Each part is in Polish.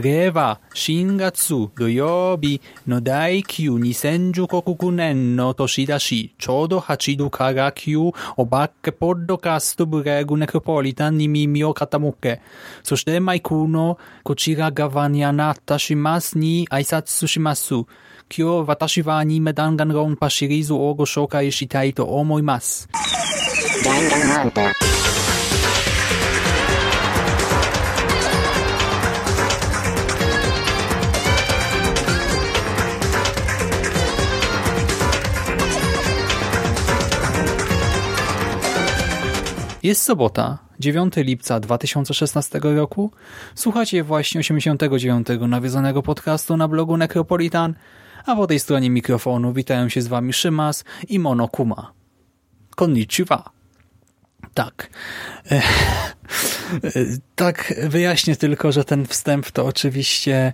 れは新月土曜日の第9 2016年の年だし、ちょうど8度から9お化けポッドカストブレグネクポリタンに耳を傾け、そしてマイクのこちら側にあなたしますに挨拶します。今日私はアニメ弾丸論破シリーズをご紹介したいと思います。弾丸論破 Jest sobota, 9 lipca 2016 roku. Słuchacie właśnie 89. nawiedzonego podcastu na blogu Necropolitan, a po tej stronie mikrofonu witają się z wami Szymas i Monokuma. Konnichiwa. Tak. Tak wyjaśnię tylko, że ten wstęp to oczywiście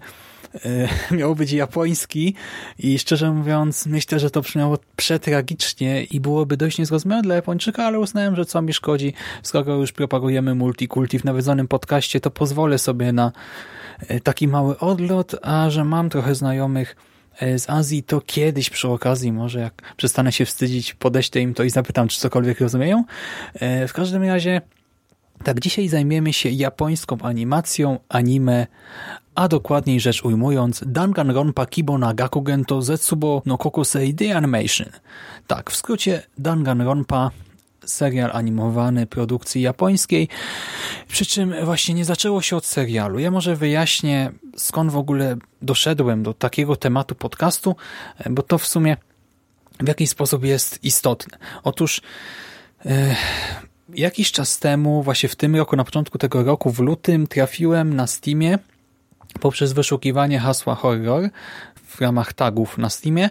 miał być japoński i szczerze mówiąc myślę, że to brzmiało przetragicznie i byłoby dość niezrozumiałe dla Japończyka, ale uznałem, że co mi szkodzi, skoro już propagujemy multikulti w nawiedzonym podcaście, to pozwolę sobie na e, taki mały odlot, a że mam trochę znajomych e, z Azji, to kiedyś przy okazji, może jak przestanę się wstydzić, podeślę im to i zapytam, czy cokolwiek rozumieją. E, W każdym razie tak, dzisiaj zajmiemy się japońską animacją, anime, a dokładniej rzecz ujmując, Danganronpa Kibo na Gakugen to Zetsubo no Kokusei The Animation. Tak, w skrócie Danganronpa serial animowany produkcji japońskiej, przy czym właśnie nie zaczęło się od serialu. Ja może wyjaśnię, skąd w ogóle doszedłem do takiego tematu podcastu, bo to w sumie w jakiś sposób jest istotne. Otóż e, jakiś czas temu, właśnie w tym roku, na początku tego roku, w lutym, trafiłem na Steamie poprzez wyszukiwanie hasła horror w ramach tagów na Steamie,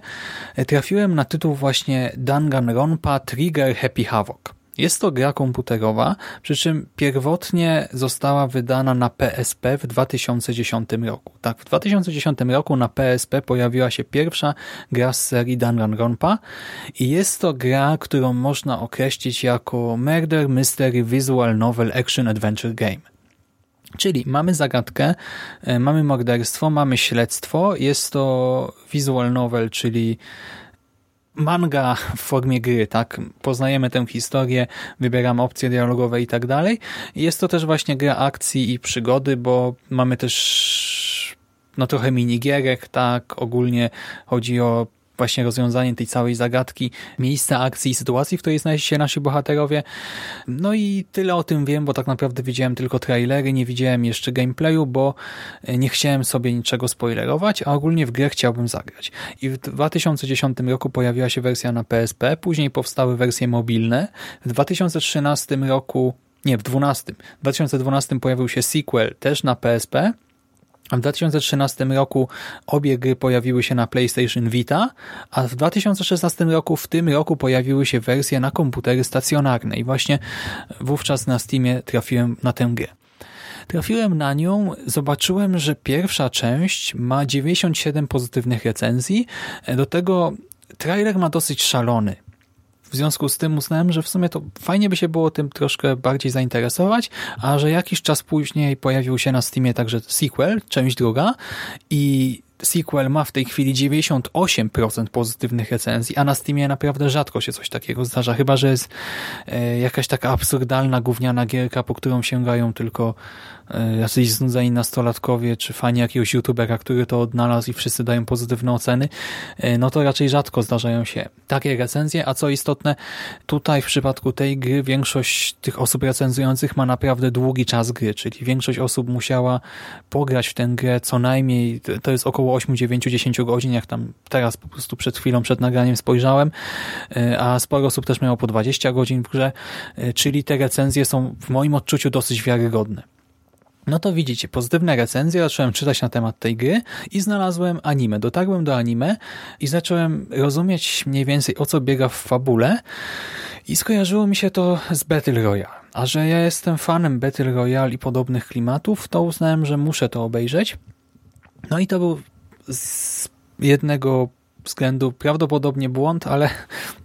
e, trafiłem na tytuł właśnie Danganronpa Trigger Happy Havoc. Jest to gra komputerowa, przy czym pierwotnie została wydana na PSP w 2010 roku. Tak, w 2010 roku na PSP pojawiła się pierwsza gra z serii Danganronpa i jest to gra, którą można określić jako Murder Mystery Visual Novel Action Adventure Game. Czyli mamy zagadkę, e, mamy morderstwo, mamy śledztwo, jest to visual novel, czyli manga w formie gry, tak? Poznajemy tę historię, wybieramy opcje dialogowe i tak dalej. Jest to też właśnie gra akcji i przygody, bo mamy też no trochę minigierek, tak? Ogólnie chodzi o właśnie rozwiązanie tej całej zagadki, miejsca akcji i sytuacji, w której znaleźli się nasi bohaterowie. No i tyle o tym wiem, bo tak naprawdę widziałem tylko trailery, nie widziałem jeszcze gameplayu, bo nie chciałem sobie niczego spoilerować, a ogólnie w grę chciałbym zagrać. I w 2010 roku pojawiła się wersja na PSP, później powstały wersje mobilne. W 2013 roku nie, w 12. W 2012 pojawił się sequel też na PSP, w 2013 roku obie gry pojawiły się na PlayStation Vita, a w 2016 roku, w tym roku pojawiły się wersje na komputery stacjonarne i właśnie wówczas na Steamie trafiłem na tę grę. Trafiłem na nią, zobaczyłem, że pierwsza część ma 97 pozytywnych recenzji, do tego trailer ma dosyć szalony. W związku z tym uznałem, że w sumie to fajnie by się było tym troszkę bardziej zainteresować, a że jakiś czas później pojawił się na Steamie także sequel, część druga i sequel ma w tej chwili 98% pozytywnych recenzji, a na Steamie naprawdę rzadko się coś takiego zdarza, chyba że jest e, jakaś taka absurdalna, gówniana gierka, po którą sięgają tylko jacyś znudzeni nastolatkowie, czy fani jakiegoś youtubera, który to odnalazł i wszyscy dają pozytywne oceny, e, no to raczej rzadko zdarzają się takie recenzje, a co istotne, tutaj w przypadku tej gry większość tych osób recenzujących ma naprawdę długi czas gry, czyli większość osób musiała pograć w tę grę co najmniej, to jest około 8, 9, 10 godzin, jak tam teraz po prostu przed chwilą, przed nagraniem spojrzałem, e, a sporo osób też miało po 20 godzin w grze, czyli te recenzje są w moim odczuciu dosyć wiarygodne. No to widzicie, pozytywne recenzje, zacząłem czytać na temat tej gry i znalazłem anime. Dotarłem do anime i zacząłem rozumieć mniej więcej o co biega w fabule i skojarzyło mi się to z Battle Royale. A że ja jestem fanem Battle Royale i podobnych klimatów, to uznałem, że muszę to obejrzeć. No i to był z jednego względu prawdopodobnie błąd, ale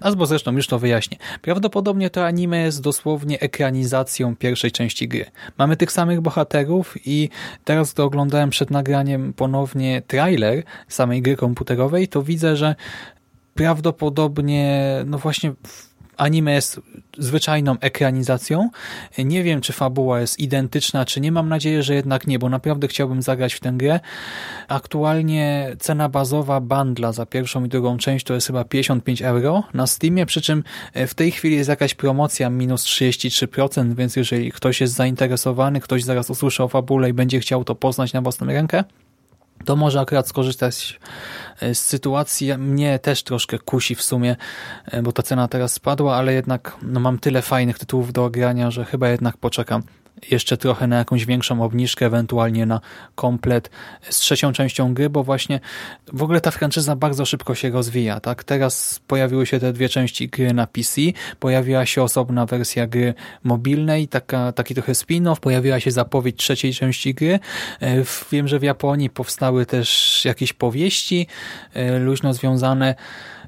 albo zresztą już to wyjaśnię. Prawdopodobnie to anime jest dosłownie ekranizacją pierwszej części gry. Mamy tych samych bohaterów i teraz gdy oglądałem przed nagraniem ponownie trailer samej gry komputerowej, to widzę, że prawdopodobnie no właśnie anime jest zwyczajną ekranizacją. Nie wiem, czy fabuła jest identyczna, czy nie. Mam nadzieję, że jednak nie, bo naprawdę chciałbym zagrać w tę grę. Aktualnie cena bazowa bandla za pierwszą i drugą część to jest chyba 55 euro na Steamie, przy czym w tej chwili jest jakaś promocja minus 33%, więc jeżeli ktoś jest zainteresowany, ktoś zaraz usłyszy o fabule i będzie chciał to poznać na własną rękę, to może akurat skorzystać e, z sytuacji. Mnie też troszkę kusi w sumie, e, bo ta cena teraz spadła, ale jednak no, mam tyle fajnych tytułów do ogrania, że chyba jednak poczekam jeszcze trochę na jakąś większą obniżkę, ewentualnie na komplet z trzecią częścią gry, bo właśnie w ogóle ta franczyza bardzo szybko się rozwija. tak? Teraz pojawiły się te dwie części gry na PC, pojawiła się osobna wersja gry mobilnej, taka, taki trochę spin-off, pojawiła się zapowiedź trzeciej części gry. E, wiem, że w Japonii powstały też jakieś powieści e, luźno związane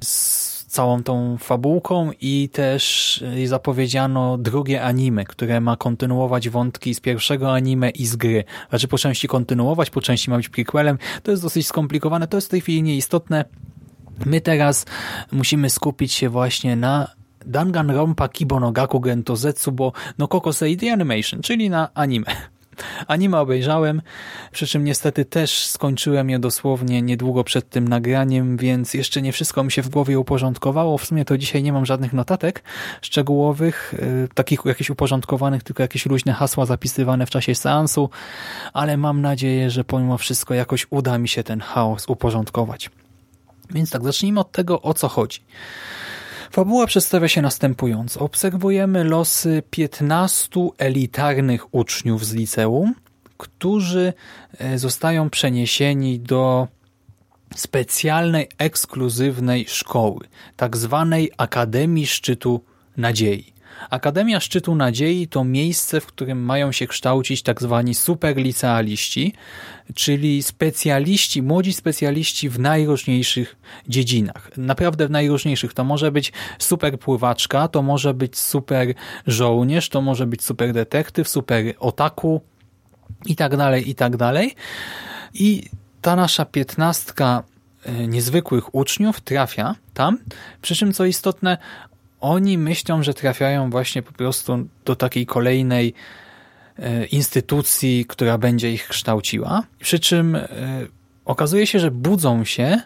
z całą tą fabułką i też zapowiedziano drugie anime, które ma kontynuować wątki z pierwszego anime i z gry. Znaczy po części kontynuować, po części ma być prequelem. To jest dosyć skomplikowane, to jest w tej chwili nieistotne. My teraz musimy skupić się właśnie na Danganronpa Kibonogaku Gentozetsu, bo no Kokosei The Animation, czyli na anime. Anime obejrzałem, przy czym niestety też skończyłem je dosłownie niedługo przed tym nagraniem, więc jeszcze nie wszystko mi się w głowie uporządkowało. W sumie to dzisiaj nie mam żadnych notatek szczegółowych, yy, takich jakichś uporządkowanych, tylko jakieś luźne hasła zapisywane w czasie seansu, ale mam nadzieję, że pomimo wszystko jakoś uda mi się ten chaos uporządkować. Więc tak, zacznijmy od tego, o co chodzi. Fabuła przedstawia się następująco. Obserwujemy losy 15 elitarnych uczniów z liceum, którzy e, zostają przeniesieni do specjalnej, ekskluzywnej szkoły, tak zwanej Akademii Szczytu Nadziei. Akademia Szczytu Nadziei to miejsce, w którym mają się kształcić tak zwani superlicealiści, czyli specjaliści, młodzi specjaliści w najróżniejszych dziedzinach. Naprawdę w najróżniejszych. To może być super pływaczka, to może być super żołnierz, to może być super detektyw, super otaku i tak dalej, i tak dalej. I ta nasza piętnastka e, niezwykłych uczniów trafia tam, przy czym co istotne, oni myślą, że trafiają właśnie po prostu do takiej kolejnej e, instytucji, która będzie ich kształciła. Przy czym e, okazuje się, że budzą się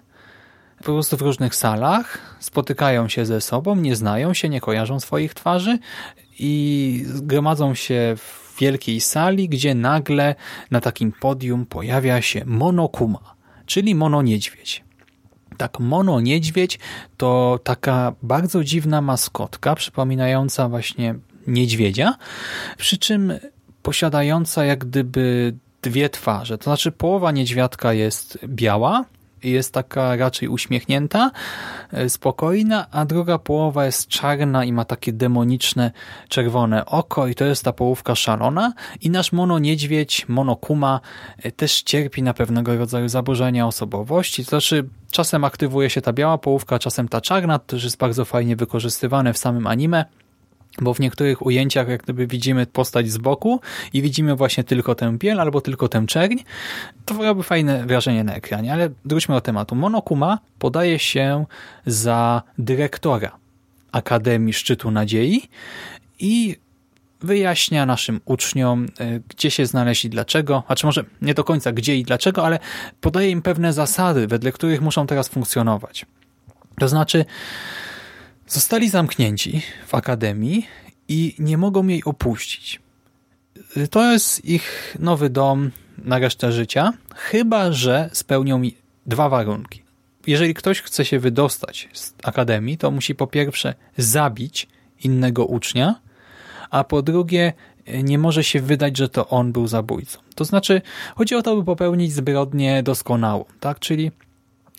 po prostu w różnych salach, spotykają się ze sobą, nie znają się, nie kojarzą swoich twarzy i gromadzą się w wielkiej sali, gdzie nagle na takim podium pojawia się monokuma, czyli mononiedźwiedź. Tak, Mono Niedźwiedź to taka bardzo dziwna maskotka, przypominająca właśnie niedźwiedzia, przy czym posiadająca jak gdyby dwie twarze. To znaczy połowa niedźwiadka jest biała, jest taka raczej uśmiechnięta, e, spokojna, a druga połowa jest czarna i ma takie demoniczne czerwone oko i to jest ta połówka szalona. I nasz mono niedźwiedź, monokuma e, też cierpi na pewnego rodzaju zaburzenia osobowości, to znaczy czasem aktywuje się ta biała połówka, czasem ta czarna, to też jest bardzo fajnie wykorzystywane w samym anime bo w niektórych ujęciach jak gdyby widzimy postać z boku i widzimy właśnie tylko tę biel albo tylko tę czerń, to robi fajne wrażenie na ekranie, ale wróćmy do tematu. Monokuma podaje się za dyrektora Akademii Szczytu Nadziei i wyjaśnia naszym uczniom, e, gdzie się znaleźli, dlaczego, a czy może nie do końca gdzie i dlaczego, ale podaje im pewne zasady, wedle których muszą teraz funkcjonować. To znaczy, zostali zamknięci w akademii i nie mogą jej opuścić. To jest ich nowy dom na resztę życia, chyba że spełnią dwa warunki. Jeżeli ktoś chce się wydostać z akademii, to musi po pierwsze zabić innego ucznia, a po drugie nie może się wydać, że to on był zabójcą. To znaczy, chodzi o to, by popełnić zbrodnię doskonałą, tak? Czyli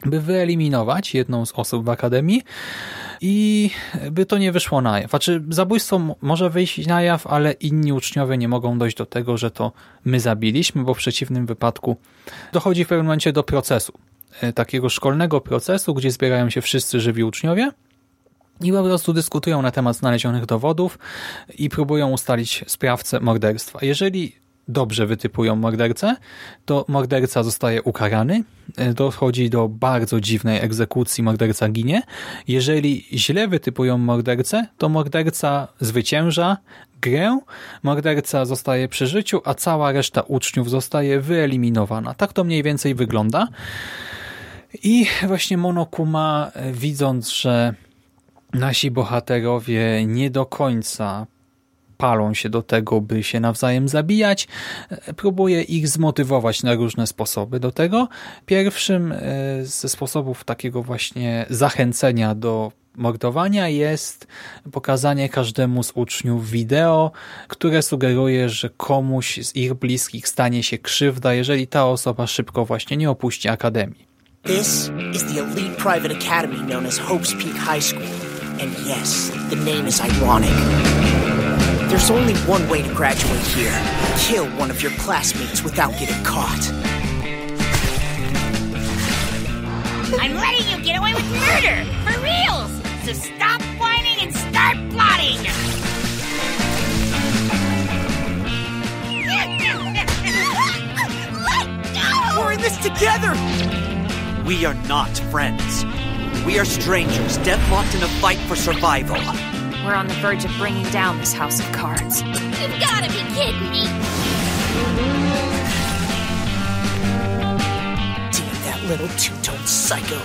by wyeliminować jedną z osób w akademii i by to nie wyszło na jaw. Znaczy, zabójstwo może wyjść na jaw, ale inni uczniowie nie mogą dojść do tego, że to my zabiliśmy, bo w przeciwnym wypadku dochodzi w pewnym momencie do procesu. E, takiego szkolnego procesu, gdzie zbierają się wszyscy żywi uczniowie i po prostu dyskutują na temat znalezionych dowodów i próbują ustalić sprawcę morderstwa. Jeżeli dobrze wytypują mordercę, to morderca zostaje ukarany, e, dochodzi do bardzo dziwnej egzekucji, morderca ginie. Jeżeli źle wytypują mordercę, to morderca zwycięża grę, morderca zostaje przy życiu, a cała reszta uczniów zostaje wyeliminowana. Tak to mniej więcej wygląda. I właśnie Monokuma, e, widząc, że nasi bohaterowie nie do końca palą się do tego, by się nawzajem zabijać. E, próbuje ich zmotywować na różne sposoby do tego. Pierwszym e, ze sposobów takiego właśnie zachęcenia do mordowania jest pokazanie każdemu z uczniów wideo, które sugeruje, że komuś z ich bliskich stanie się krzywda, jeżeli ta osoba szybko właśnie nie opuści akademii. This is the elite private academy known as Hope's Peak High School. And yes, the name is ironic. There's only one way to graduate here. Kill one of your classmates without getting caught. I'm letting you get away with murder! For reals! So stop whining and start plotting! Let go! We're in this together! We are not friends. We are strangers, deadlocked in a fight for survival. We're on the verge of bringing down this house of cards. You've gotta be kidding me! Damn that little two-tone psycho.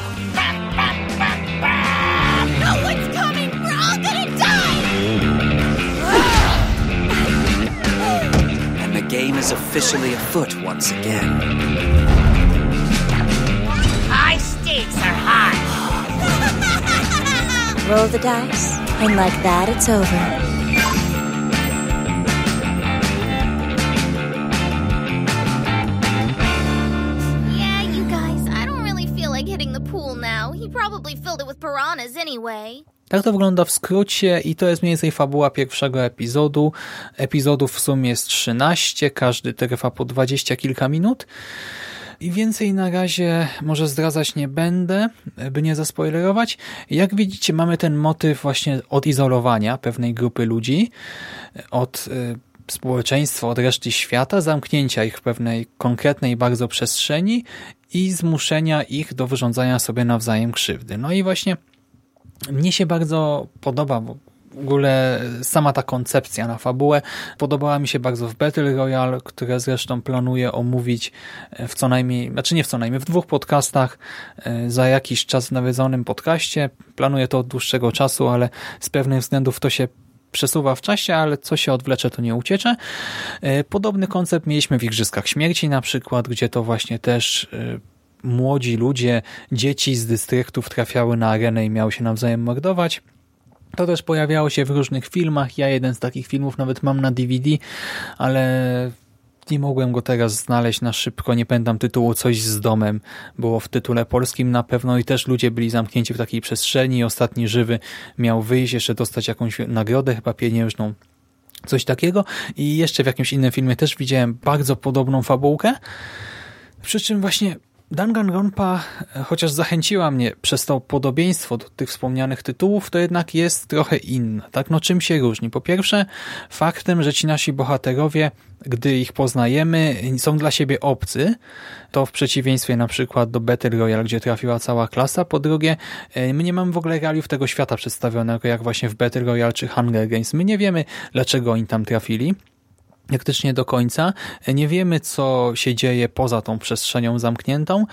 No one's coming! We're all gonna die! And the game is officially afoot once again. High stakes are high! Roll the dice, and like that, it's over. Yeah, you guys, I don't really feel like hitting the pool now. He probably filled it with piranhas anyway. Tak to wygląda w skrócie i to jest mniej więcej fabuła pierwszego epizodu. Epizodów w sumie jest 13, każdy trwa po 20 kilka minut. I więcej na razie może zdradzać nie będę, by nie zaspoilerować. Jak widzicie, mamy ten motyw właśnie odizolowania pewnej grupy ludzi od y, społeczeństwa, od reszty świata, zamknięcia ich w pewnej konkretnej bardzo przestrzeni i zmuszenia ich do wyrządzania sobie nawzajem krzywdy. No i właśnie mnie się bardzo podoba, bo w ogóle sama ta koncepcja na fabułę podobała mi się bardzo w Battle Royale, które zresztą planuję omówić w co najmniej, znaczy nie w co najmniej, w dwóch podcastach e, za jakiś czas w nawiedzonym podcaście. Planuję to od dłuższego czasu, ale z pewnych względów to się przesuwa w czasie, ale co się odwlecze, to nie uciecze. E, podobny koncept mieliśmy w Igrzyskach Śmierci na przykład, gdzie to właśnie też e, młodzi ludzie, dzieci z dystryktów trafiały na arenę i miały się nawzajem mordować. To też pojawiało się w różnych filmach. Ja jeden z takich filmów nawet mam na DVD, ale nie mogłem go teraz znaleźć na szybko. Nie pamiętam tytułu Coś z domem. Było w tytule polskim na pewno i też ludzie byli zamknięci w takiej przestrzeni. Ostatni żywy miał wyjść, jeszcze dostać jakąś nagrodę, chyba pieniężną. Coś takiego. I jeszcze w jakimś innym filmie też widziałem bardzo podobną fabułkę. Przy czym właśnie Danganronpa, e, chociaż zachęciła mnie przez to podobieństwo do tych wspomnianych tytułów, to jednak jest trochę inna. Tak? No czym się różni? Po pierwsze, faktem, że ci nasi bohaterowie, gdy ich poznajemy, są dla siebie obcy. To w przeciwieństwie na przykład do Battle Royale, gdzie trafiła cała klasa. Po drugie, e, my nie mamy w ogóle realiów tego świata przedstawionego, jak właśnie w Battle Royale czy Hunger Games. My nie wiemy, dlaczego oni tam trafili praktycznie do końca. Nie wiemy, co się dzieje poza tą przestrzenią zamkniętą.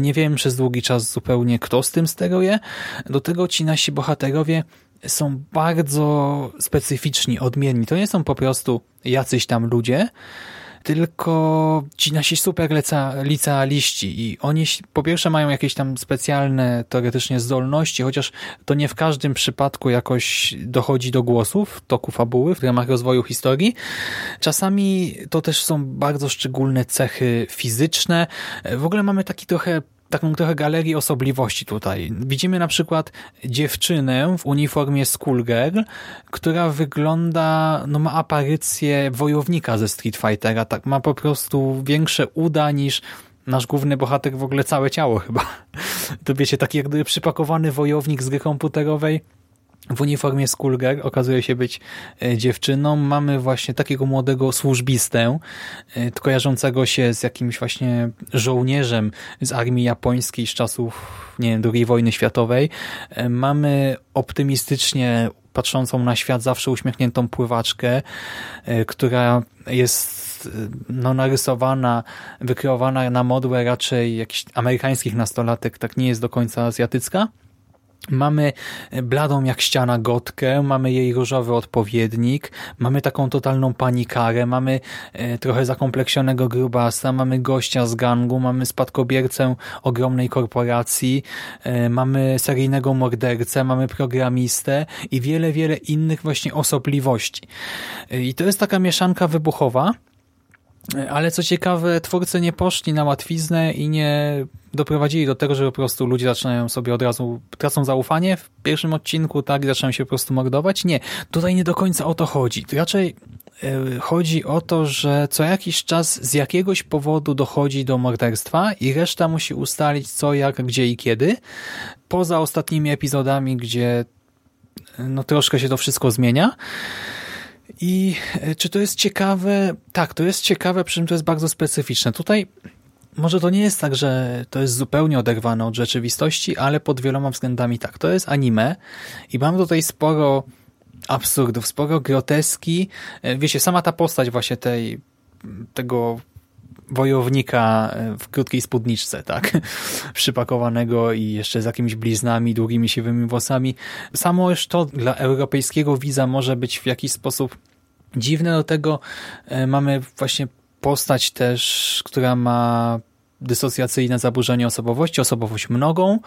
Nie wiemy przez długi czas zupełnie, kto z tym steruje. Do tego ci nasi bohaterowie są bardzo specyficzni, odmienni. To nie są po prostu jacyś tam ludzie, tylko ci nasi super leca, licealiści i oni po pierwsze mają jakieś tam specjalne teoretycznie zdolności, chociaż to nie w każdym przypadku jakoś dochodzi do głosów w toku fabuły w ramach rozwoju historii. Czasami to też są bardzo szczególne cechy fizyczne. W ogóle mamy taki trochę taką trochę galerię osobliwości tutaj. Widzimy na przykład dziewczynę w uniformie schoolgirl, która wygląda, no ma aparycję wojownika ze Street Fightera, tak ma po prostu większe uda niż nasz główny bohater w ogóle całe ciało chyba. To wiecie, taki jak gdyby przypakowany wojownik z gry komputerowej w uniformie Skulger okazuje się być e, dziewczyną. Mamy właśnie takiego młodego służbistę, e, kojarzącego się z jakimś właśnie żołnierzem z armii japońskiej z czasów, nie wiem, II wojny światowej. E, mamy optymistycznie patrzącą na świat zawsze uśmiechniętą pływaczkę, która jest no, narysowana, wykreowana na modłę raczej jakichś amerykańskich nastolatek, tak nie jest do końca azjatycka. Mamy bladą jak ściana gotkę, mamy jej różowy odpowiednik, mamy taką totalną panikarę, mamy e, trochę zakompleksionego grubasa, mamy gościa z gangu, mamy spadkobiercę ogromnej korporacji, e, mamy seryjnego mordercę, mamy programistę i wiele, wiele innych właśnie osobliwości. E, I to jest taka mieszanka wybuchowa, ale co ciekawe, twórcy nie poszli na łatwiznę i nie doprowadzili do tego, że po prostu ludzie zaczynają sobie od razu, tracą zaufanie w pierwszym odcinku, tak, i zaczynają się po prostu mordować. Nie, tutaj nie do końca o to chodzi. Raczej e, chodzi o to, że co jakiś czas z jakiegoś powodu dochodzi do morderstwa i reszta musi ustalić co, jak, gdzie i kiedy. Poza ostatnimi epizodami, gdzie no troszkę się to wszystko zmienia. I e, czy to jest ciekawe? Tak, to jest ciekawe, przy czym to jest bardzo specyficzne. Tutaj może to nie jest tak, że to jest zupełnie oderwane od rzeczywistości, ale pod wieloma względami tak. To jest anime i mam tutaj sporo absurdów, sporo groteski. E, wiecie, sama ta postać właśnie tej tego wojownika e, w krótkiej spódniczce, tak? Przypakowanego i jeszcze z jakimiś bliznami, długimi siwymi włosami. Samo już to dla europejskiego widza może być w jakiś sposób dziwne. Do tego e, mamy właśnie postać też, która ma dysocjacyjne zaburzenie osobowości, osobowość mnogą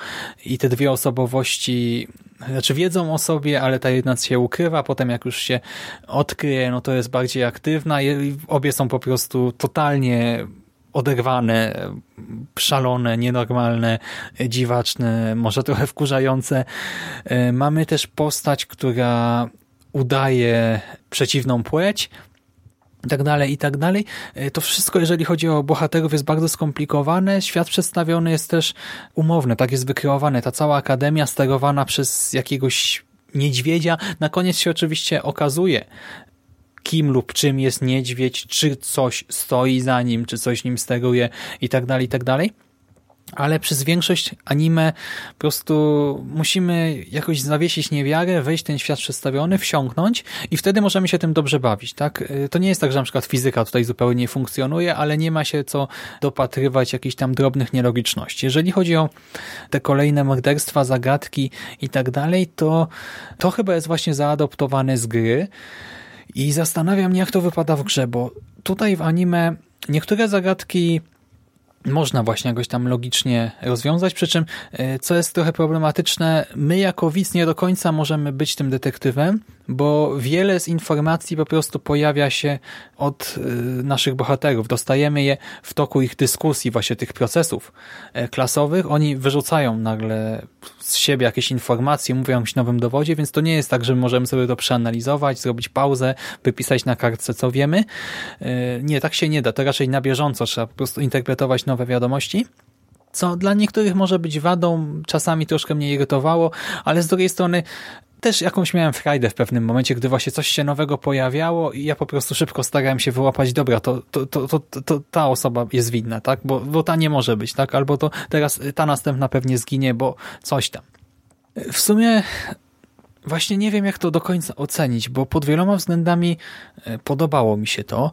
i te dwie osobowości znaczy wiedzą o sobie, ale ta jedna się ukrywa, potem jak już się odkryje, no to jest bardziej aktywna obie są po prostu totalnie oderwane, szalone, nienormalne, dziwaczne, może trochę wkurzające. E, mamy też postać, która udaje przeciwną płeć, i tak dalej, i tak dalej. E, to wszystko, jeżeli chodzi o bohaterów, jest bardzo skomplikowane. Świat przedstawiony jest też umowny, tak jest wykreowany. Ta cała akademia sterowana przez jakiegoś niedźwiedzia. Na koniec się oczywiście okazuje, kim lub czym jest niedźwiedź, czy coś stoi za nim, czy coś nim steruje i tak dalej, i tak dalej ale przez większość anime po prostu musimy jakoś zawiesić niewiarę, wejść w ten świat przedstawiony, wsiąknąć i wtedy możemy się tym dobrze bawić. tak? To nie jest tak, że na przykład fizyka tutaj zupełnie nie funkcjonuje, ale nie ma się co dopatrywać jakichś tam drobnych nielogiczności. Jeżeli chodzi o te kolejne morderstwa, zagadki i tak dalej, to to chyba jest właśnie zaadoptowane z gry i zastanawiam mnie, jak to wypada w grze, bo tutaj w anime niektóre zagadki można właśnie jakoś tam logicznie rozwiązać, przy czym, e, co jest trochę problematyczne, my jako widz nie do końca możemy być tym detektywem, bo wiele z informacji po prostu pojawia się od y, naszych bohaterów. Dostajemy je w toku ich dyskusji, właśnie tych procesów e, klasowych. Oni wyrzucają nagle z siebie jakieś informacje, mówią o jakimś nowym dowodzie, więc to nie jest tak, że możemy sobie to przeanalizować, zrobić pauzę, wypisać na kartce, co wiemy. E, nie, tak się nie da. To raczej na bieżąco trzeba po prostu interpretować nowe wiadomości. co dla niektórych może być wadą, czasami troszkę mnie irytowało, ale z drugiej strony też jakąś miałem frajdę w pewnym momencie, gdy właśnie coś się nowego pojawiało i ja po prostu szybko starałem się wyłapać, dobra, to, to, to, to, to ta osoba jest winna, tak? Bo, bo ta nie może być, tak? Albo to teraz ta następna pewnie zginie, bo coś tam. W sumie właśnie nie wiem, jak to do końca ocenić, bo pod wieloma względami e, podobało mi się to.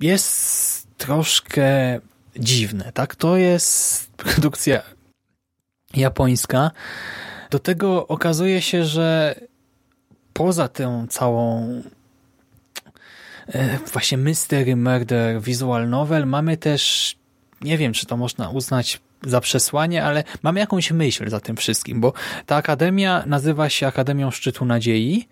Jest troszkę dziwne, tak? To jest produkcja japońska. Do tego okazuje się, że poza tą całą e, właśnie mystery, murder, visual novel mamy też, nie wiem, czy to można uznać za przesłanie, ale mamy jakąś myśl za tym wszystkim, bo ta akademia nazywa się Akademią Szczytu Nadziei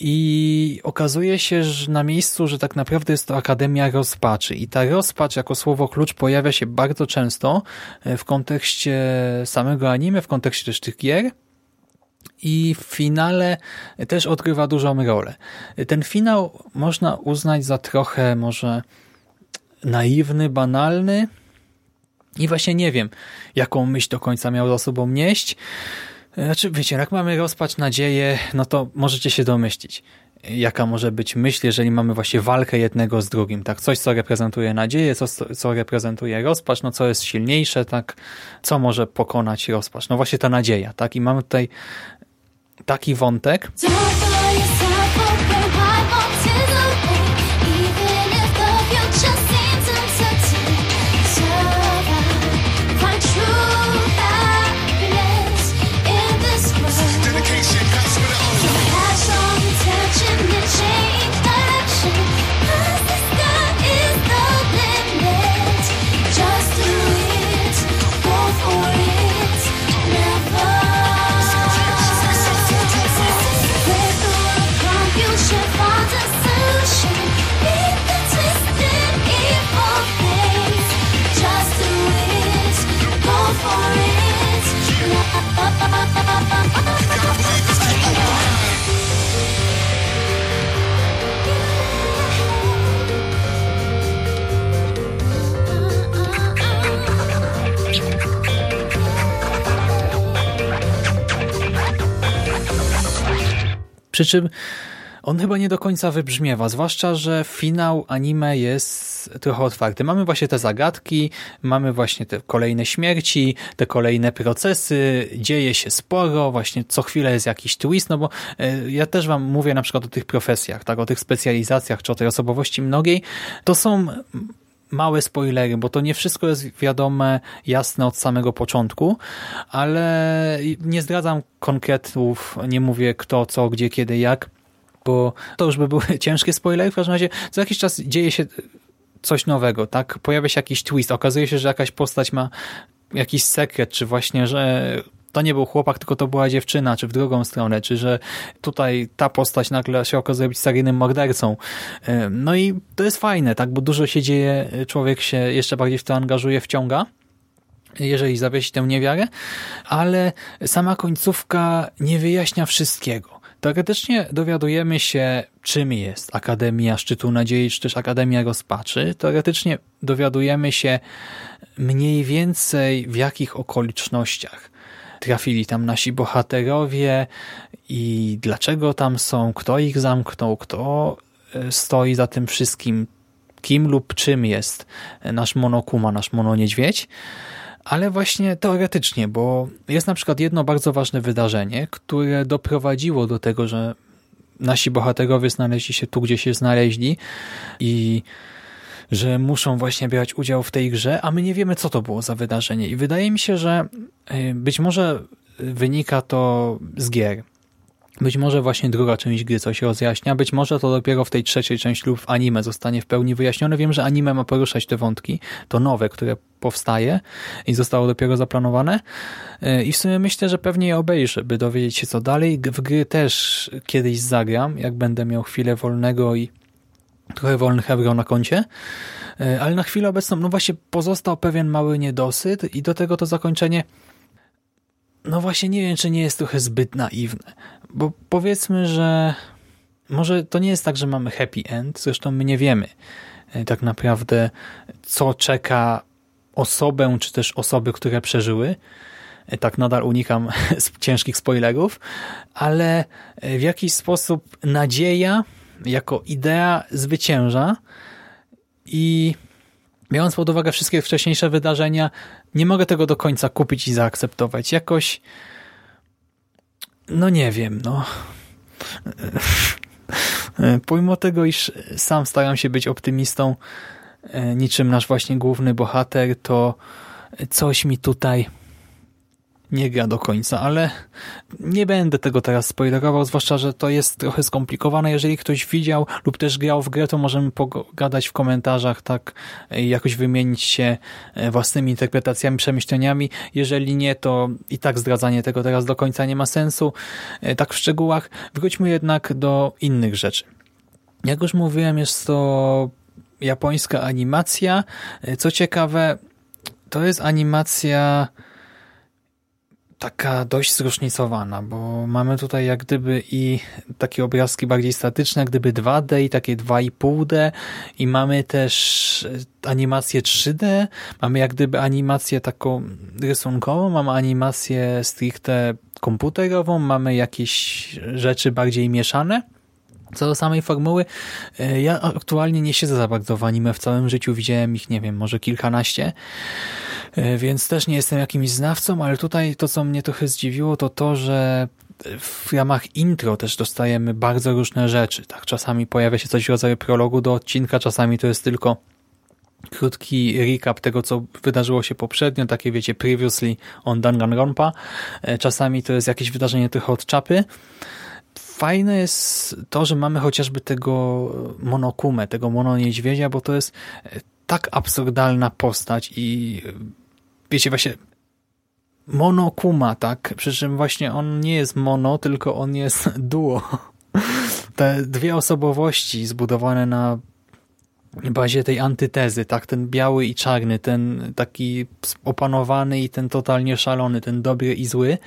i okazuje się, że na miejscu, że tak naprawdę jest to Akademia Rozpaczy i ta rozpacz jako słowo klucz pojawia się bardzo często e, w kontekście samego anime, w kontekście też tych gier i w finale też odgrywa dużą rolę. Ten finał można uznać za trochę może naiwny, banalny, i właśnie nie wiem, jaką myśl do końca miał za sobą nieść. Znaczy, wiecie, jak mamy rozpacz, nadzieję, no to możecie się domyślić, jaka może być myśl, jeżeli mamy właśnie walkę jednego z drugim, tak? Coś, co reprezentuje nadzieję, coś, co reprezentuje rozpacz, no co jest silniejsze, tak? Co może pokonać rozpacz? No właśnie ta nadzieja, tak? I mamy tutaj taki wątek. Przy czym on chyba nie do końca wybrzmiewa, zwłaszcza, że finał anime jest trochę otwarty. Mamy właśnie te zagadki, mamy właśnie te kolejne śmierci, te kolejne procesy, dzieje się sporo, właśnie co chwilę jest jakiś twist, no bo e, ja też wam mówię na przykład o tych profesjach, tak, o tych specjalizacjach, czy o tej osobowości mnogiej. To są małe spoilery, bo to nie wszystko jest wiadome, jasne od samego początku, ale nie zdradzam konkretów, nie mówię kto, co, gdzie, kiedy, jak, bo to już by były ciężkie spoilery. W każdym razie co jakiś czas dzieje się coś nowego, tak? Pojawia się jakiś twist, okazuje się, że jakaś postać ma jakiś sekret, czy właśnie, że to nie był chłopak, tylko to była dziewczyna, czy w drugą stronę, czy że tutaj ta postać nagle się okazuje być seryjnym mordercą. No i to jest fajne, tak, bo dużo się dzieje, człowiek się jeszcze bardziej w to angażuje, wciąga jeżeli zawiesi tę niewiarę, ale sama końcówka nie wyjaśnia wszystkiego. Teoretycznie dowiadujemy się, czym jest Akademia Szczytu Nadziei, czy też Akademia Rozpaczy. Teoretycznie dowiadujemy się mniej więcej w jakich okolicznościach trafili tam nasi bohaterowie i dlaczego tam są, kto ich zamknął, kto e, stoi za tym wszystkim, kim lub czym jest nasz monokuma, nasz mononiedźwiedź. Ale właśnie teoretycznie, bo jest na przykład jedno bardzo ważne wydarzenie, które doprowadziło do tego, że nasi bohaterowie znaleźli się tu, gdzie się znaleźli i że muszą właśnie brać udział w tej grze, a my nie wiemy, co to było za wydarzenie. I wydaje mi się, że y, być może wynika to z gier. Być może właśnie druga część gry coś rozjaśnia, być może to dopiero w tej trzeciej części lub w anime zostanie w pełni wyjaśnione. Wiem, że anime ma poruszać te wątki, to nowe, które powstaje i zostało dopiero zaplanowane. Y, I w sumie myślę, że pewnie je obejrzę, by dowiedzieć się co dalej. W gry też kiedyś zagram, jak będę miał chwilę wolnego i trochę wolnych euro na koncie, e, ale na chwilę obecną, no właśnie pozostał pewien mały niedosyt i do tego to zakończenie no właśnie nie wiem, czy nie jest trochę zbyt naiwne, bo powiedzmy, że może to nie jest tak, że mamy happy end, zresztą my nie wiemy e, tak naprawdę, co czeka osobę, czy też osoby, które przeżyły. Tak nadal unikam ciężkich spoilerów, ale w jakiś sposób nadzieja jako idea zwycięża i biorąc pod uwagę wszystkie wcześniejsze wydarzenia, nie mogę tego do końca kupić i zaakceptować. Jakoś no nie wiem, no. Pomimo tego, iż sam staram się być optymistą, e, niczym nasz właśnie główny bohater, to coś mi tutaj nie gra do końca, ale nie będę tego teraz spoilerował, zwłaszcza, że to jest trochę skomplikowane. Jeżeli ktoś widział lub też grał w grę, to możemy pogadać w komentarzach, tak, jakoś wymienić się e, własnymi interpretacjami, przemyśleniami. Jeżeli nie, to i tak zdradzanie tego teraz do końca nie ma sensu, e, tak w szczegółach. Wróćmy jednak do innych rzeczy. Jak już mówiłem, jest to japońska animacja. E, co ciekawe, to jest animacja taka dość zróżnicowana, bo mamy tutaj jak gdyby i takie obrazki bardziej statyczne, jak gdyby 2D i takie 2,5D i mamy też animację 3D, mamy jak gdyby animację taką rysunkową, mamy animację stricte komputerową, mamy jakieś rzeczy bardziej mieszane. Co do samej formuły, e, ja aktualnie nie siedzę za bardzo w anime. W całym życiu widziałem ich, nie wiem, może kilkanaście, e, więc też nie jestem jakimś znawcą, ale tutaj to, co mnie trochę zdziwiło, to to, że w ramach intro też dostajemy bardzo różne rzeczy. Tak, Czasami pojawia się coś w rodzaju prologu do odcinka, czasami to jest tylko krótki recap tego, co wydarzyło się poprzednio, takie wiecie, previously on Danganronpa. E, czasami to jest jakieś wydarzenie trochę od czapy fajne jest to, że mamy chociażby tego monokumę, tego mononiedźwiedzia, bo to jest tak absurdalna postać i wiecie, właśnie monokuma, tak? Przy czym właśnie on nie jest mono, tylko on jest duo. Te dwie osobowości zbudowane na bazie tej antytezy, tak? Ten biały i czarny, ten taki opanowany i ten totalnie szalony, ten dobry i zły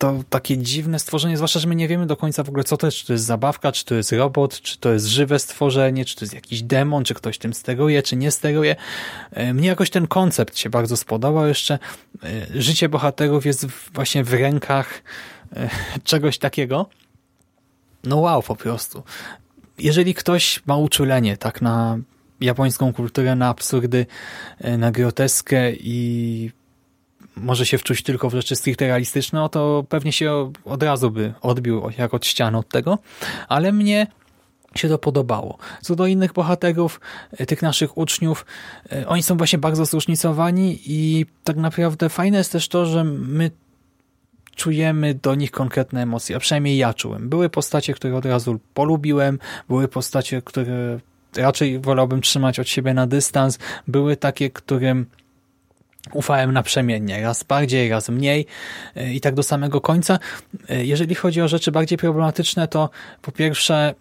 to takie dziwne stworzenie, zwłaszcza, że my nie wiemy do końca w ogóle co to jest, czy to jest zabawka, czy to jest robot, czy to jest żywe stworzenie, czy to jest jakiś demon, czy ktoś tym steruje, czy nie steruje. E, mnie jakoś ten koncept się bardzo spodobał jeszcze. E, życie bohaterów jest właśnie w rękach e, czegoś takiego. No wow, po prostu. Jeżeli ktoś ma uczulenie tak na japońską kulturę, na absurdy, na groteskę i może się wczuć tylko w rzeczy stricte realistyczne, no to pewnie się od razu by odbił jak od ściany od tego, ale mnie się to podobało. Co do innych bohaterów, e, tych naszych uczniów, e, oni są właśnie bardzo zróżnicowani i tak naprawdę fajne jest też to, że my czujemy do nich konkretne emocje, a przynajmniej ja czułem. Były postacie, które od razu polubiłem, były postacie, które raczej wolałbym trzymać od siebie na dystans, były takie, którym ufałem naprzemiennie, raz bardziej, raz mniej e, i tak do samego końca. E, jeżeli chodzi o rzeczy bardziej problematyczne, to po pierwsze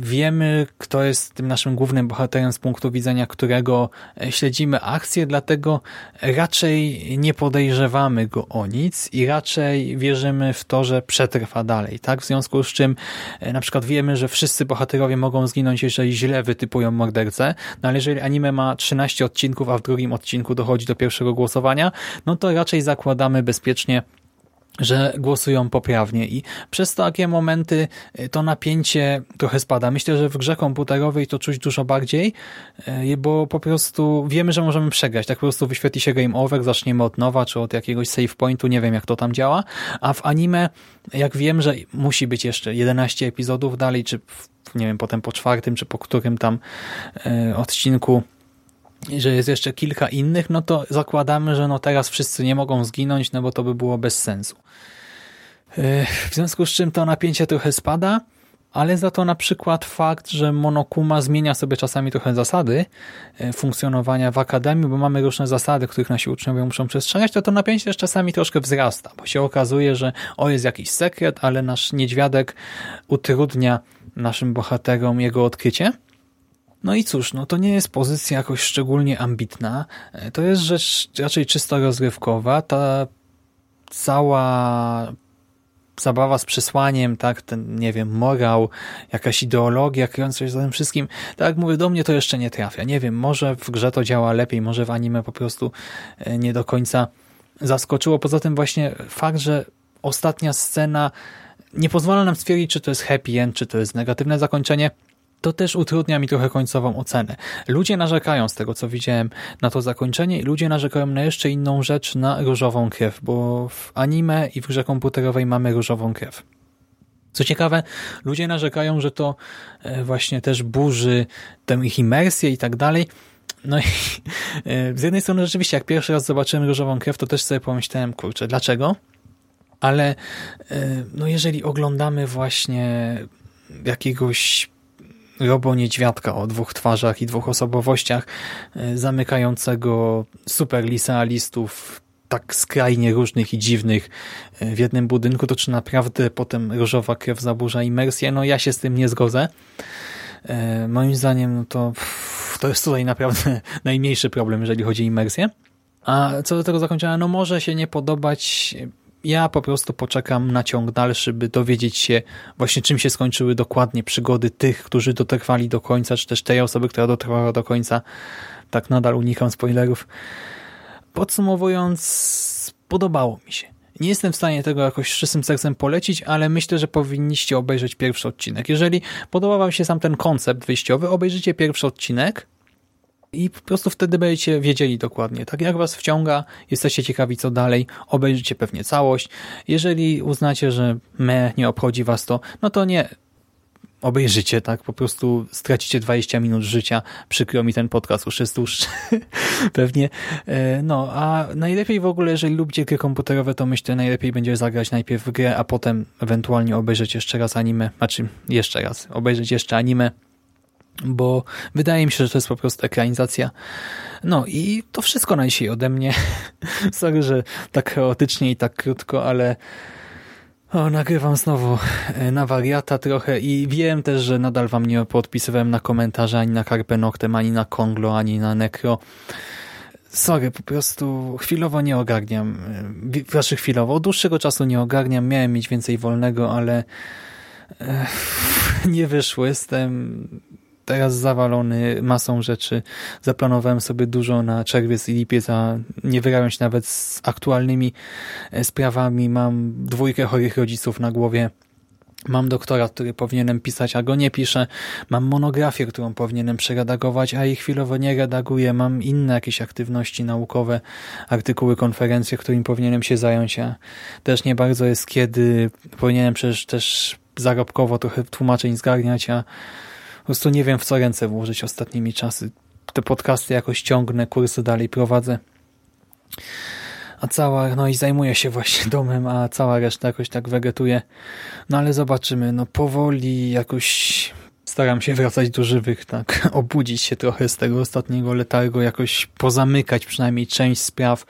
wiemy, kto jest tym naszym głównym bohaterem z punktu widzenia którego e, śledzimy akcję, dlatego raczej nie podejrzewamy go o nic i raczej wierzymy w to, że przetrwa dalej. Tak? W związku z czym e, na przykład wiemy, że wszyscy bohaterowie mogą zginąć, jeżeli źle wytypują mordercę, no ale jeżeli anime ma 13 odcinków, a w drugim odcinku dochodzi do pierwszego głosowania, no to raczej zakładamy bezpiecznie że głosują poprawnie i przez takie momenty y, to napięcie trochę spada. Myślę, że w grze komputerowej to czuć dużo bardziej, y, bo po prostu wiemy, że możemy przegrać. Tak po prostu wyświetli się game over, zaczniemy od nowa, czy od jakiegoś save pointu, nie wiem jak to tam działa, a w anime, jak wiem, że musi być jeszcze 11 epizodów dalej, czy nie wiem, potem po czwartym, czy po którym tam y, odcinku że jest jeszcze kilka innych, no to zakładamy, że no teraz wszyscy nie mogą zginąć, no bo to by było bez sensu. E, w związku z czym to napięcie trochę spada, ale za to na przykład fakt, że Monokuma zmienia sobie czasami trochę zasady e, funkcjonowania w akademii, bo mamy różne zasady, których nasi uczniowie muszą przestrzegać, to to napięcie też czasami troszkę wzrasta, bo się okazuje, że o jest jakiś sekret, ale nasz niedźwiadek utrudnia naszym bohaterom jego odkrycie. No i cóż, no to nie jest pozycja jakoś szczególnie ambitna. E, to jest rzecz raczej czysto rozrywkowa. Ta cała zabawa z przesłaniem, tak, ten, nie wiem, morał, jakaś ideologia kryjąca się za tym wszystkim, tak jak mówię, do mnie to jeszcze nie trafia. Nie wiem, może w grze to działa lepiej, może w anime po prostu e, nie do końca zaskoczyło. Poza tym właśnie fakt, że ostatnia scena nie pozwala nam stwierdzić, czy to jest happy end, czy to jest negatywne zakończenie, to też utrudnia mi trochę końcową ocenę. Ludzie narzekają z tego, co widziałem, na to zakończenie i ludzie narzekają na jeszcze inną rzecz, na różową krew, bo w anime i w grze komputerowej mamy różową krew. Co ciekawe, ludzie narzekają, że to e, właśnie też burzy tę ich imersję i tak dalej. No i e, z jednej strony rzeczywiście, jak pierwszy raz zobaczyłem różową krew, to też sobie pomyślałem, kurczę, dlaczego? Ale e, no jeżeli oglądamy właśnie jakiegoś robo niedźwiadka o dwóch twarzach i dwóch osobowościach, e, zamykającego super licealistów tak skrajnie różnych i dziwnych w jednym budynku, to czy naprawdę potem różowa krew zaburza imersję? No ja się z tym nie zgodzę. Moim zdaniem no to to jest tutaj naprawdę najmniejszy problem, jeżeli chodzi o imersję. A co do tego zakończenia, no może się nie podobać. Ja po prostu poczekam na ciąg dalszy, by dowiedzieć się właśnie czym się skończyły dokładnie przygody tych, którzy dotrwali do końca, czy też tej osoby, która dotrwała do końca. Tak nadal unikam spoilerów. Podsumowując, podobało mi się. Nie jestem w stanie tego jakoś czystym sercem polecić, ale myślę, że powinniście obejrzeć pierwszy odcinek. Jeżeli podoba wam się sam ten koncept wyjściowy, obejrzyjcie pierwszy odcinek i po prostu wtedy będziecie wiedzieli dokładnie. Tak jak was wciąga, jesteście ciekawi co dalej, obejrzycie pewnie całość. Jeżeli uznacie, że me nie obchodzi was to, no to nie obejrzycie, tak? Po prostu stracicie 20 minut życia. Przykro mi ten podcast już jest dłuższy. Pewnie. E, no, a najlepiej w ogóle, jeżeli lubicie gry komputerowe, to myślę, najlepiej będzie zagrać najpierw w grę, a potem ewentualnie obejrzeć jeszcze raz anime. Znaczy, jeszcze raz. Obejrzeć jeszcze anime bo wydaje mi się, że to jest po prostu ekranizacja. No i to wszystko na dzisiaj ode mnie. Sorry, że tak chaotycznie i tak krótko, ale o, nagrywam znowu e, na wariata trochę i wiem też, że nadal wam nie podpisywałem na komentarze ani na Carpe Noctem, ani na Konglo, ani na Necro. Sorry, po prostu chwilowo nie ogarniam. E, znaczy chwilowo, od dłuższego czasu nie ogarniam. Miałem mieć więcej wolnego, ale nie wyszło. Jestem teraz zawalony masą rzeczy. Zaplanowałem sobie dużo na czerwiec i lipiec, a nie wyrabiam się nawet z aktualnymi e, sprawami. Mam dwójkę chorych rodziców na głowie. Mam doktorat, który powinienem pisać, a go nie piszę. Mam monografię, którą powinienem przeredagować, a jej chwilowo nie redaguję. Mam inne jakieś aktywności naukowe, artykuły, konferencje, którymi powinienem się zająć, a też nie bardzo jest kiedy. Powinienem przecież też zarobkowo trochę tłumaczeń zgarniać, a prostu nie wiem w co ręce włożyć ostatnimi czasy. Te podcasty jakoś ciągnę, kursy dalej prowadzę. A cała, no i zajmuję się właśnie domem, a cała reszta jakoś tak wegetuje. No ale zobaczymy, no powoli jakoś staram się wracać do żywych, tak, obudzić się trochę z tego ostatniego letargu, jakoś pozamykać przynajmniej część spraw,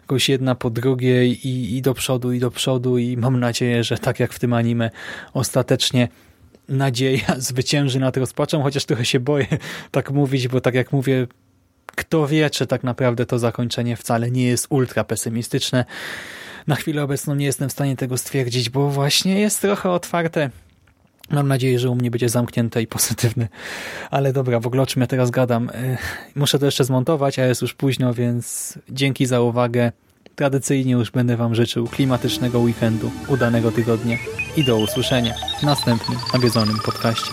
jakoś jedna po drugiej i, i do przodu, i do przodu i mam nadzieję, że tak jak w tym anime ostatecznie nadzieja zwycięży nad rozpaczą, chociaż trochę się boję tak mówić, bo tak jak mówię, kto wie, czy tak naprawdę to zakończenie wcale nie jest ultra pesymistyczne. Na chwilę obecną nie jestem w stanie tego stwierdzić, bo właśnie jest trochę otwarte. Mam nadzieję, że u mnie będzie zamknięte i pozytywne. Ale dobra, w ogóle o czym ja teraz gadam? Muszę to jeszcze zmontować, a jest już późno, więc dzięki za uwagę. Tradycyjnie już będę Wam życzył klimatycznego weekendu, udanego tygodnia i do usłyszenia w następnym nawiedzonym podcaście.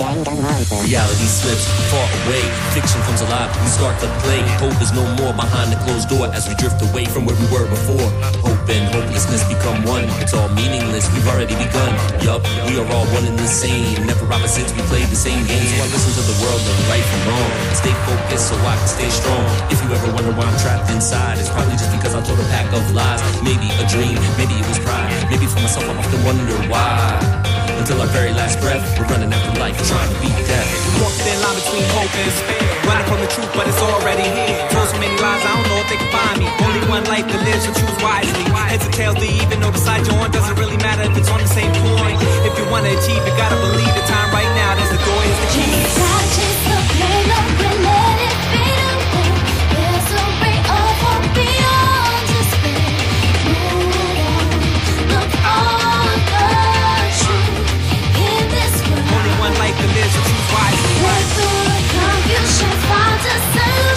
Reality slips far away. Fiction comes alive. We start to play. Hope is no more behind the closed door as we drift away from where we were before. Hope and hopelessness become one. It's all meaningless. We've already begun. Yup, we are all one and the same. Never opposites. We play the same games. So I listen to the world of right from wrong. Stay focused so I can stay strong. If you ever wonder why I'm trapped inside, it's probably just because I told a pack of lies. Maybe a dream. Maybe it was pride. Maybe for myself I often wonder why. Until our very last breath, we're running after life, trying to beat death. Walk the thin line between hope and despair. Running from the truth, but it's already here. Told so many lies, I don't know if they can find me. Only one life to live, so choose wisely. Heads or tails, they even know the side you're on doesn't really matter if it's on the same point. If you wanna achieve, you gotta believe the time right now. That's the door, is the key.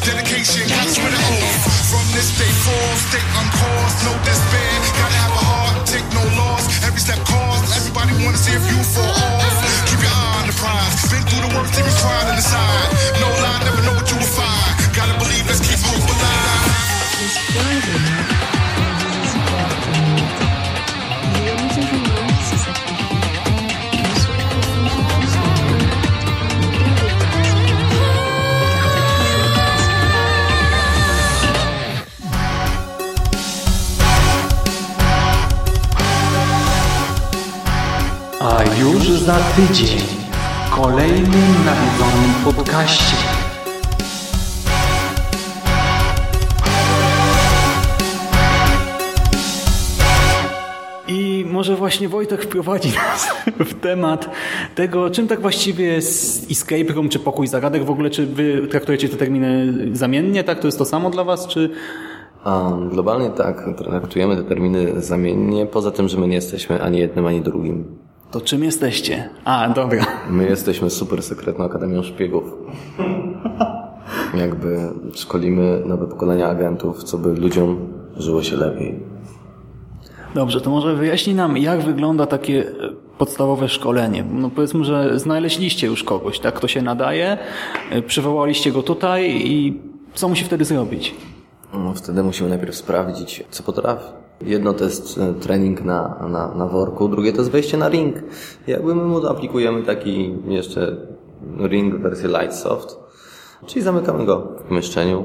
Dedication comes with an oath. From this day forth, stay uncaused, no despair. Gotta have a heart, take no loss. Every step cost. Everybody wanna see if you fall off. Keep your eye on the prize. Been through the worst, even crying on the side. No już za tydzień w kolejnym nawiedzonym podcaście. I może właśnie Wojtek wprowadzi nas w temat tego, czym tak właściwie jest escape room, czy pokój zagadek w ogóle, czy wy traktujecie te terminy zamiennie, tak? To jest to samo dla was, czy... A, globalnie tak, traktujemy te terminy zamiennie, poza tym, że my nie jesteśmy ani jednym, ani drugim. To czym jesteście? A, dobra. My jesteśmy super sekretną Akademią Szpiegów. Jakby szkolimy nowe pokolenia agentów, co by ludziom żyło się lepiej. Dobrze, to może wyjaśnij nam, jak wygląda takie e, podstawowe szkolenie. No powiedzmy, że znaleźliście już kogoś, tak? Kto się nadaje, e, przywołaliście go tutaj i co musi wtedy zrobić? No, wtedy musimy najpierw sprawdzić, co potrafi. Jedno to jest e, trening na, na, na worku, drugie to jest wejście na ring. Jakby my mu aplikujemy taki jeszcze ring wersji light soft, czyli zamykamy go w pomieszczeniu,